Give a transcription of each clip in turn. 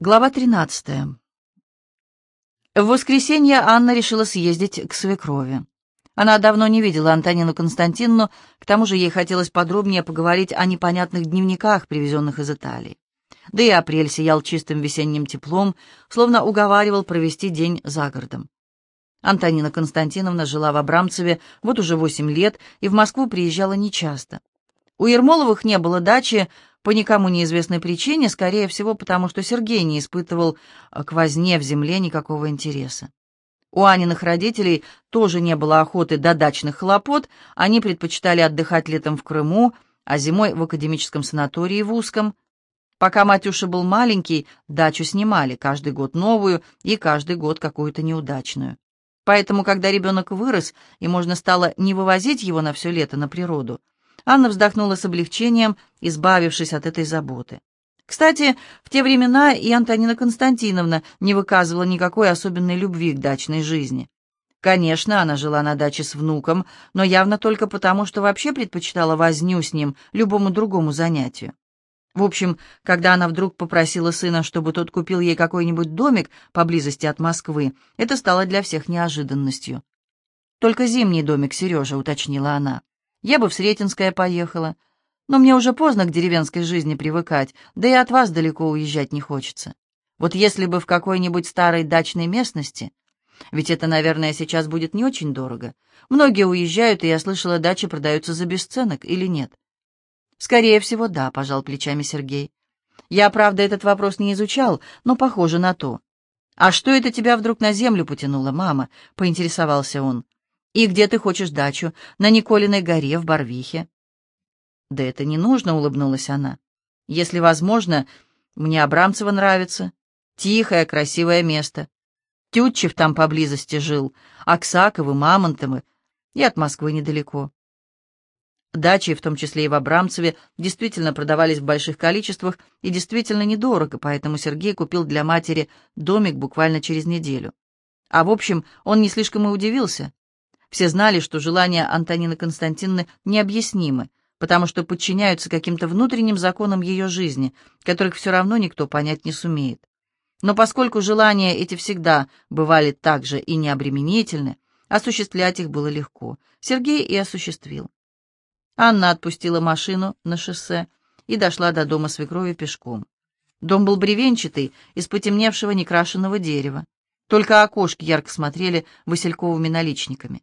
Глава 13. В воскресенье Анна решила съездить к свекрови. Она давно не видела Антонину Константиновну, к тому же ей хотелось подробнее поговорить о непонятных дневниках, привезенных из Италии. Да и апрель сиял чистым весенним теплом, словно уговаривал провести день за городом. Антонина Константиновна жила в Абрамцеве вот уже восемь лет и в Москву приезжала нечасто. У Ермоловых не было дачи, по никому неизвестной причине, скорее всего, потому что Сергей не испытывал э, к возне в земле никакого интереса. У Аниных родителей тоже не было охоты до дачных хлопот, они предпочитали отдыхать летом в Крыму, а зимой в академическом санатории в Узком. Пока Матюша был маленький, дачу снимали, каждый год новую и каждый год какую-то неудачную. Поэтому, когда ребенок вырос, и можно стало не вывозить его на все лето на природу, Анна вздохнула с облегчением, избавившись от этой заботы. Кстати, в те времена и Антонина Константиновна не выказывала никакой особенной любви к дачной жизни. Конечно, она жила на даче с внуком, но явно только потому, что вообще предпочитала возню с ним любому другому занятию. В общем, когда она вдруг попросила сына, чтобы тот купил ей какой-нибудь домик поблизости от Москвы, это стало для всех неожиданностью. «Только зимний домик, Сережа», — уточнила она. Я бы в Сретенское поехала. Но мне уже поздно к деревенской жизни привыкать, да и от вас далеко уезжать не хочется. Вот если бы в какой-нибудь старой дачной местности... Ведь это, наверное, сейчас будет не очень дорого. Многие уезжают, и я слышала, дачи продаются за бесценок или нет. Скорее всего, да, пожал плечами Сергей. Я, правда, этот вопрос не изучал, но похоже на то. А что это тебя вдруг на землю потянуло, мама? Поинтересовался он. «И где ты хочешь дачу? На Николиной горе, в Барвихе?» «Да это не нужно», — улыбнулась она. «Если возможно, мне Абрамцево нравится. Тихое, красивое место. Тютчев там поблизости жил, Аксаковы, Мамонтовы, и от Москвы недалеко». Дачи, в том числе и в Абрамцеве, действительно продавались в больших количествах и действительно недорого, поэтому Сергей купил для матери домик буквально через неделю. А в общем, он не слишком и удивился. Все знали, что желания Антонины Константиновны необъяснимы, потому что подчиняются каким-то внутренним законам ее жизни, которых все равно никто понять не сумеет. Но поскольку желания эти всегда бывали также и необременительны, осуществлять их было легко. Сергей и осуществил. Анна отпустила машину на шоссе и дошла до дома свекрови пешком. Дом был бревенчатый, из потемневшего некрашенного дерева. Только окошки ярко смотрели васильковыми наличниками.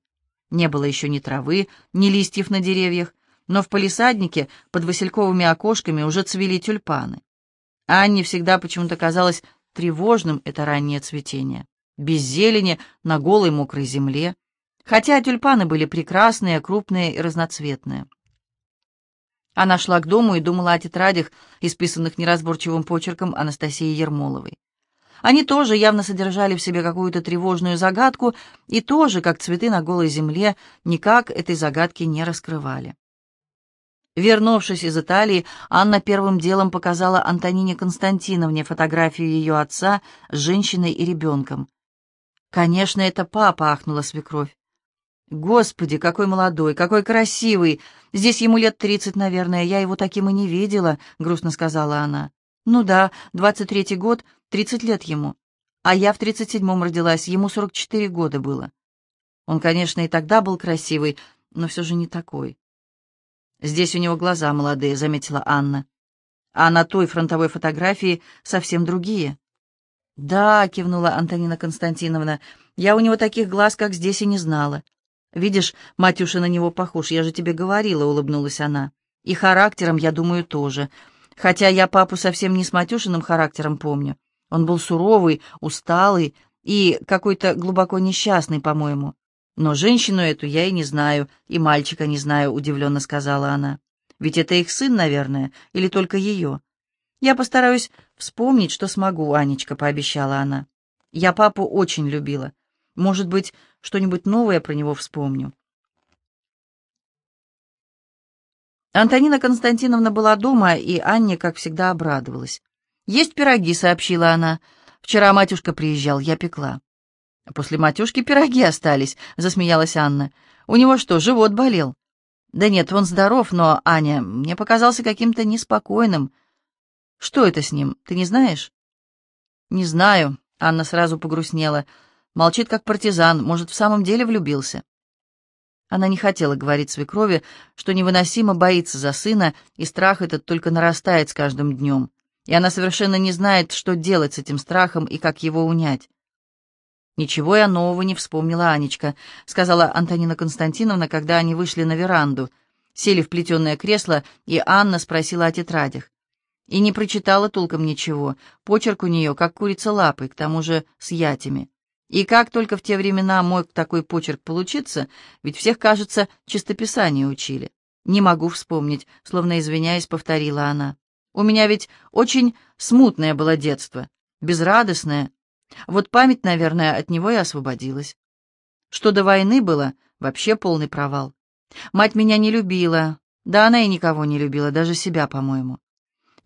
Не было еще ни травы, ни листьев на деревьях, но в палисаднике под васильковыми окошками уже цвели тюльпаны. Анне всегда почему-то казалось тревожным это раннее цветение, без зелени, на голой мокрой земле, хотя тюльпаны были прекрасные, крупные и разноцветные. Она шла к дому и думала о тетрадях, исписанных неразборчивым почерком Анастасии Ермоловой. Они тоже явно содержали в себе какую-то тревожную загадку и тоже, как цветы на голой земле, никак этой загадки не раскрывали. Вернувшись из Италии, Анна первым делом показала Антонине Константиновне фотографию ее отца с женщиной и ребенком. «Конечно, это папа», — ахнула свекровь. «Господи, какой молодой, какой красивый! Здесь ему лет тридцать, наверное, я его таким и не видела», — грустно сказала она. «Ну да, двадцать третий год, тридцать лет ему. А я в тридцать седьмом родилась, ему сорок четыре года было. Он, конечно, и тогда был красивый, но все же не такой». «Здесь у него глаза молодые», — заметила Анна. «А на той фронтовой фотографии совсем другие». «Да», — кивнула Антонина Константиновна, — «я у него таких глаз, как здесь, и не знала». «Видишь, Матюша на него похож, я же тебе говорила», — улыбнулась она. «И характером, я думаю, тоже. Хотя я папу совсем не с Матюшиным характером помню. Он был суровый, усталый и какой-то глубоко несчастный, по-моему. Но женщину эту я и не знаю, и мальчика не знаю, удивленно сказала она. Ведь это их сын, наверное, или только ее. Я постараюсь вспомнить, что смогу, Анечка, пообещала она. Я папу очень любила. Может быть, что-нибудь новое про него вспомню. Антонина Константиновна была дома, и Анне, как всегда, обрадовалась. «Есть пироги», — сообщила она. «Вчера матюшка приезжал, я пекла». «После матюшки пироги остались», — засмеялась Анна. «У него что, живот болел?» «Да нет, он здоров, но, Аня, мне показался каким-то неспокойным». «Что это с ним, ты не знаешь?» «Не знаю», — Анна сразу погрустнела. «Молчит, как партизан. Может, в самом деле влюбился?» Она не хотела говорить свекрови, что невыносимо боится за сына, и страх этот только нарастает с каждым днем. И она совершенно не знает, что делать с этим страхом и как его унять. «Ничего я нового не вспомнила, Анечка», — сказала Антонина Константиновна, когда они вышли на веранду. Сели в плетеное кресло, и Анна спросила о тетрадях. И не прочитала толком ничего. Почерк у нее, как курица лапой, к тому же с ятями. И как только в те времена мог такой почерк получиться, ведь всех, кажется, чистописание учили. Не могу вспомнить, словно извиняясь, повторила она. У меня ведь очень смутное было детство, безрадостное. Вот память, наверное, от него и освободилась. Что до войны было, вообще полный провал. Мать меня не любила, да она и никого не любила, даже себя, по-моему.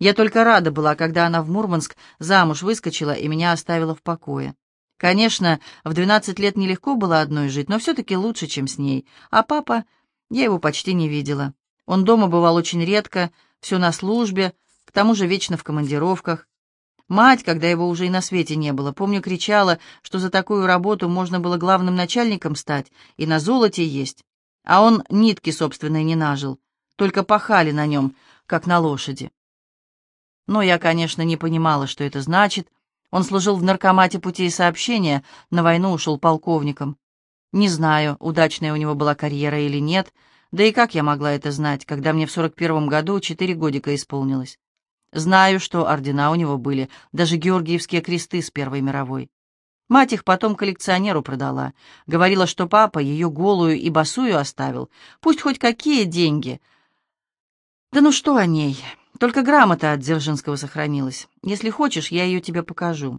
Я только рада была, когда она в Мурманск замуж выскочила и меня оставила в покое. Конечно, в 12 лет нелегко было одной жить, но все-таки лучше, чем с ней. А папа, я его почти не видела. Он дома бывал очень редко, все на службе, к тому же вечно в командировках. Мать, когда его уже и на свете не было, помню, кричала, что за такую работу можно было главным начальником стать и на золоте есть. А он нитки собственной не нажил, только пахали на нем, как на лошади. Но я, конечно, не понимала, что это значит, он служил в наркомате путей сообщения, на войну ушел полковником. Не знаю, удачная у него была карьера или нет, да и как я могла это знать, когда мне в сорок первом году четыре годика исполнилось. Знаю, что ордена у него были, даже Георгиевские кресты с Первой мировой. Мать их потом коллекционеру продала. Говорила, что папа ее голую и босую оставил. Пусть хоть какие деньги. Да ну что о ней? Только грамота от Дзержинского сохранилась. Если хочешь, я ее тебе покажу.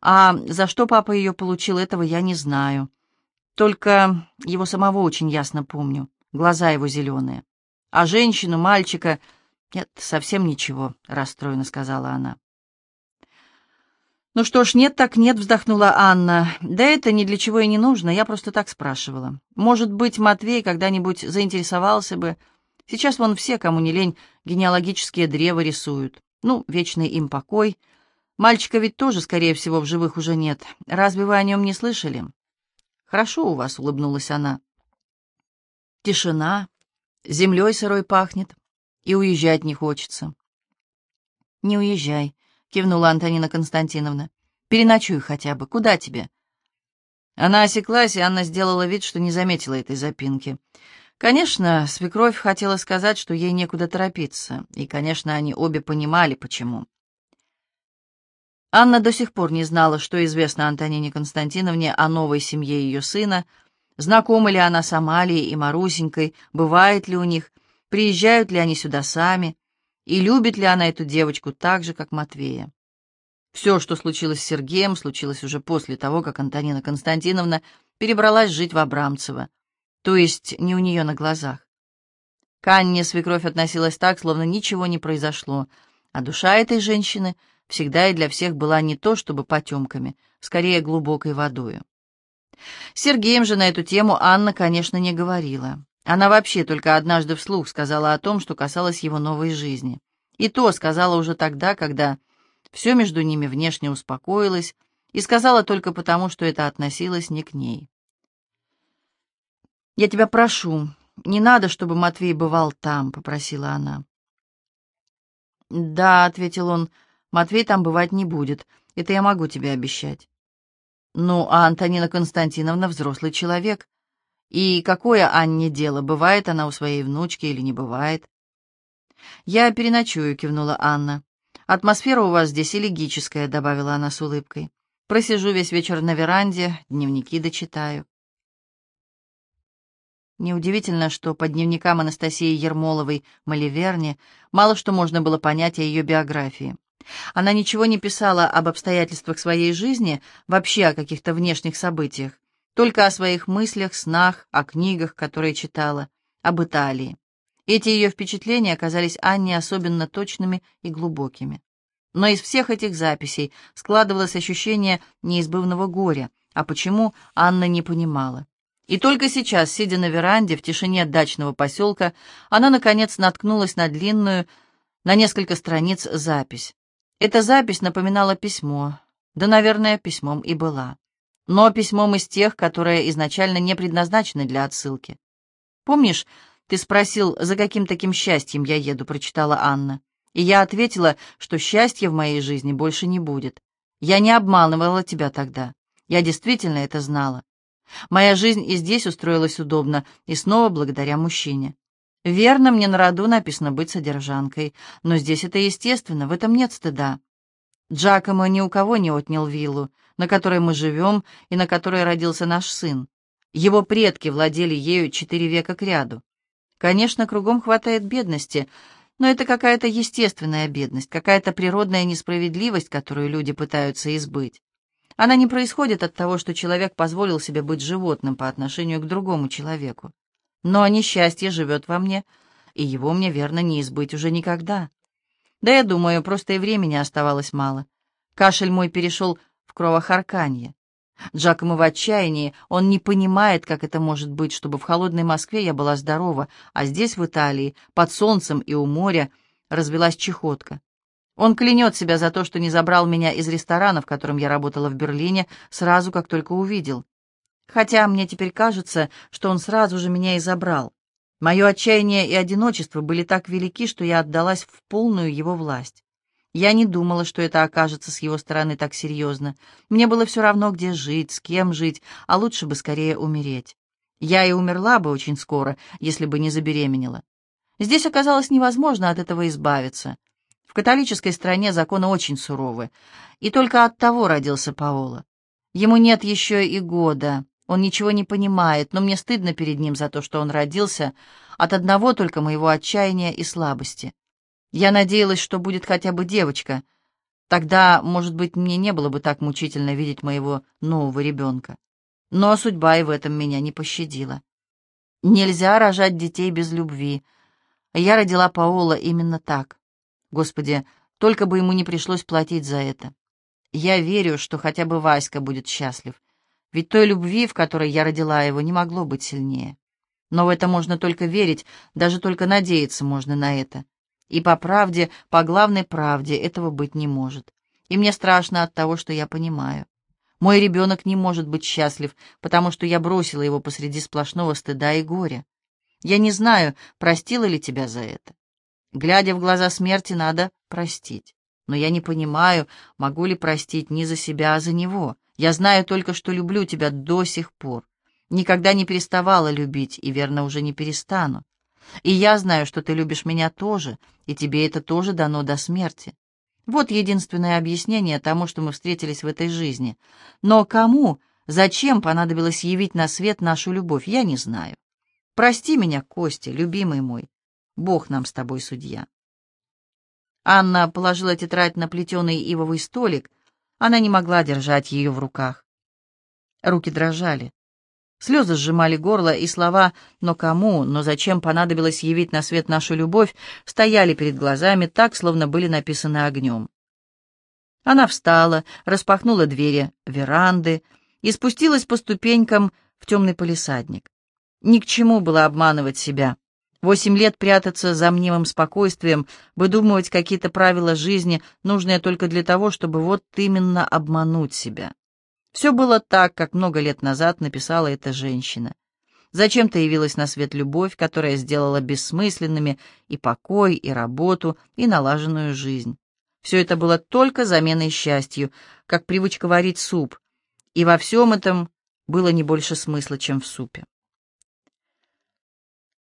А за что папа ее получил, этого я не знаю. Только его самого очень ясно помню. Глаза его зеленые. А женщину, мальчика... Нет, совсем ничего, расстроенно сказала она. «Ну что ж, нет так нет», — вздохнула Анна. «Да это ни для чего и не нужно, я просто так спрашивала. Может быть, Матвей когда-нибудь заинтересовался бы, Сейчас вон все, кому не лень, генеалогические древа рисуют. Ну, вечный им покой. Мальчика ведь тоже, скорее всего, в живых уже нет. Разве вы о нем не слышали? Хорошо у вас, улыбнулась она. Тишина, землей сырой пахнет, и уезжать не хочется. Не уезжай, кивнула Антонина Константиновна. Переночуй хотя бы. Куда тебе? Она осеклась, и Анна сделала вид, что не заметила этой запинки. Конечно, свекровь хотела сказать, что ей некуда торопиться, и, конечно, они обе понимали, почему. Анна до сих пор не знала, что известно Антонине Константиновне о новой семье ее сына, знакома ли она с Амалией и Марусенькой, бывает ли у них, приезжают ли они сюда сами, и любит ли она эту девочку так же, как Матвея. Все, что случилось с Сергеем, случилось уже после того, как Антонина Константиновна перебралась жить в Абрамцево то есть не у нее на глазах. К Анне свекровь относилась так, словно ничего не произошло, а душа этой женщины всегда и для всех была не то чтобы потемками, скорее глубокой водою. С Сергеем же на эту тему Анна, конечно, не говорила. Она вообще только однажды вслух сказала о том, что касалось его новой жизни. И то сказала уже тогда, когда все между ними внешне успокоилось, и сказала только потому, что это относилось не к ней. «Я тебя прошу, не надо, чтобы Матвей бывал там», — попросила она. «Да», — ответил он, — «Матвей там бывать не будет. Это я могу тебе обещать». «Ну, а Антонина Константиновна взрослый человек. И какое Анне дело, бывает она у своей внучки или не бывает?» «Я переночую», — кивнула Анна. «Атмосфера у вас здесь элегическая», — добавила она с улыбкой. «Просижу весь вечер на веранде, дневники дочитаю». Неудивительно, что по дневникам Анастасии Ермоловой Маливерни мало что можно было понять о ее биографии. Она ничего не писала об обстоятельствах своей жизни, вообще о каких-то внешних событиях, только о своих мыслях, снах, о книгах, которые читала, об Италии. Эти ее впечатления оказались Анне особенно точными и глубокими. Но из всех этих записей складывалось ощущение неизбывного горя, а почему Анна не понимала. И только сейчас, сидя на веранде в тишине дачного поселка, она, наконец, наткнулась на длинную, на несколько страниц запись. Эта запись напоминала письмо, да, наверное, письмом и была. Но письмом из тех, которые изначально не предназначены для отсылки. «Помнишь, ты спросил, за каким таким счастьем я еду?» — прочитала Анна. И я ответила, что счастья в моей жизни больше не будет. Я не обманывала тебя тогда. Я действительно это знала. Моя жизнь и здесь устроилась удобно, и снова благодаря мужчине. Верно, мне на роду написано быть содержанкой, но здесь это естественно, в этом нет стыда. Джакомо ни у кого не отнял виллу, на которой мы живем и на которой родился наш сын. Его предки владели ею четыре века кряду. Конечно, кругом хватает бедности, но это какая-то естественная бедность, какая-то природная несправедливость, которую люди пытаются избыть. Она не происходит от того, что человек позволил себе быть животным по отношению к другому человеку. Но несчастье живет во мне, и его мне, верно, не избыть уже никогда. Да я думаю, просто и времени оставалось мало. Кашель мой перешел в кровохарканье. Джакомо в отчаянии, он не понимает, как это может быть, чтобы в холодной Москве я была здорова, а здесь, в Италии, под солнцем и у моря, развелась чехотка. Он клянет себя за то, что не забрал меня из ресторана, в котором я работала в Берлине, сразу, как только увидел. Хотя мне теперь кажется, что он сразу же меня и забрал. Мое отчаяние и одиночество были так велики, что я отдалась в полную его власть. Я не думала, что это окажется с его стороны так серьезно. Мне было все равно, где жить, с кем жить, а лучше бы скорее умереть. Я и умерла бы очень скоро, если бы не забеременела. Здесь оказалось невозможно от этого избавиться. В католической стране законы очень суровы, и только от того родился Паоло. Ему нет еще и года, он ничего не понимает, но мне стыдно перед ним за то, что он родился от одного только моего отчаяния и слабости. Я надеялась, что будет хотя бы девочка. Тогда, может быть, мне не было бы так мучительно видеть моего нового ребенка. Но судьба и в этом меня не пощадила. Нельзя рожать детей без любви. Я родила Паола именно так. Господи, только бы ему не пришлось платить за это. Я верю, что хотя бы Васька будет счастлив. Ведь той любви, в которой я родила его, не могло быть сильнее. Но в это можно только верить, даже только надеяться можно на это. И по правде, по главной правде этого быть не может. И мне страшно от того, что я понимаю. Мой ребенок не может быть счастлив, потому что я бросила его посреди сплошного стыда и горя. Я не знаю, простила ли тебя за это. Глядя в глаза смерти, надо простить. Но я не понимаю, могу ли простить не за себя, а за него. Я знаю только, что люблю тебя до сих пор. Никогда не переставала любить, и, верно, уже не перестану. И я знаю, что ты любишь меня тоже, и тебе это тоже дано до смерти. Вот единственное объяснение тому, что мы встретились в этой жизни. Но кому, зачем понадобилось явить на свет нашу любовь, я не знаю. Прости меня, Костя, любимый мой. Бог нам с тобой судья. Анна положила тетрадь на плетеный ивовый столик. Она не могла держать ее в руках. Руки дрожали. Слезы сжимали горло, и слова «но кому?», «но зачем понадобилось явить на свет нашу любовь?» стояли перед глазами так, словно были написаны огнем. Она встала, распахнула двери веранды и спустилась по ступенькам в темный полисадник. Ни к чему было обманывать себя. Восемь лет прятаться за мнимым спокойствием, выдумывать какие-то правила жизни, нужные только для того, чтобы вот именно обмануть себя. Все было так, как много лет назад написала эта женщина. Зачем-то явилась на свет любовь, которая сделала бессмысленными и покой, и работу, и налаженную жизнь. Все это было только заменой счастью, как привычка варить суп, и во всем этом было не больше смысла, чем в супе.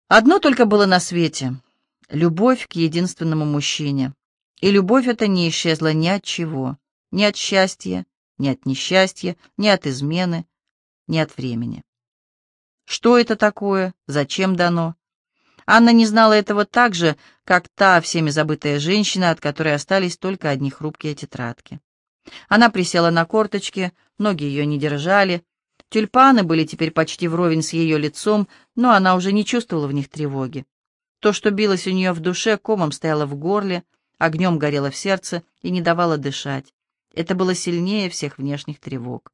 Одно только было на свете — любовь к единственному мужчине. И любовь эта не исчезла ни от чего, ни от счастья, ни от несчастья, ни от измены, ни от времени. Что это такое? Зачем дано? Анна не знала этого так же, как та всеми забытая женщина, от которой остались только одни хрупкие тетрадки. Она присела на корточки, ноги ее не держали. Тюльпаны были теперь почти вровень с ее лицом, но она уже не чувствовала в них тревоги. То, что билось у нее в душе, комом стояло в горле, огнем горело в сердце и не давало дышать. Это было сильнее всех внешних тревог.